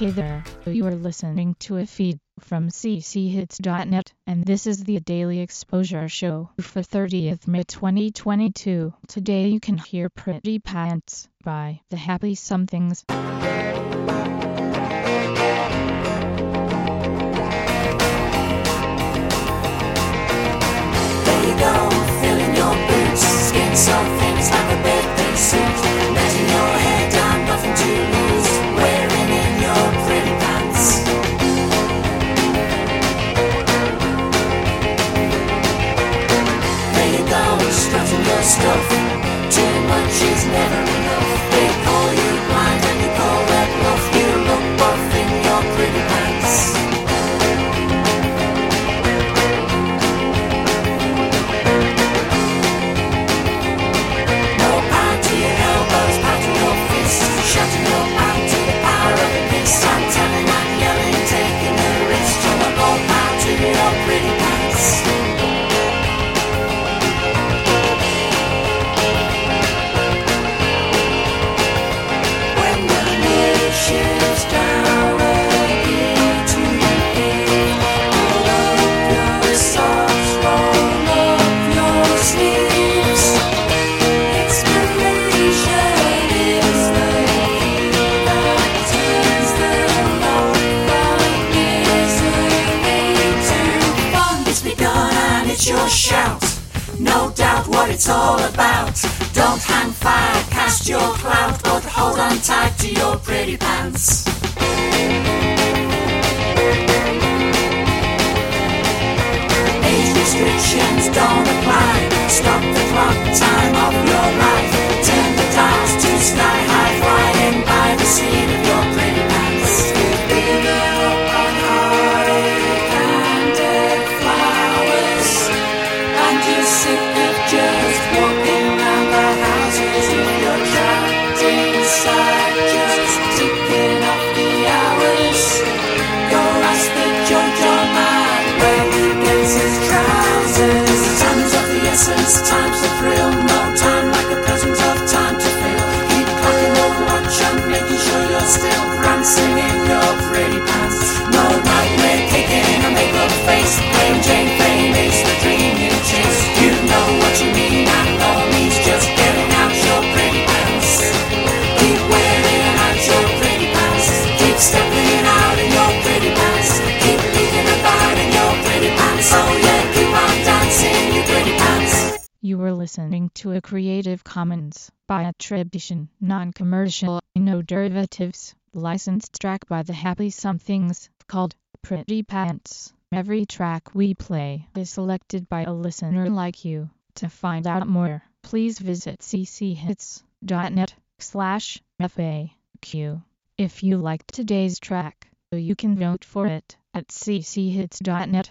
Hey there, you are listening to a feed from cchits.net, and this is the Daily Exposure Show for 30th May 2022. Today you can hear Pretty Pants by The Happy Somethings. It's your shout. No doubt what it's all about. Don't hang fire, cast your clout, but hold on tight to your pretty pants. Age restrictions don't apply. Stop the clock, time of your life. Time's the thrill. Listening to a Creative Commons by attribution, non-commercial, no derivatives, licensed track by The Happy Somethings, called Pretty Pants. Every track we play is selected by a listener like you. To find out more, please visit cchits.net slash FAQ. If you liked today's track, you can vote for it at cchits.net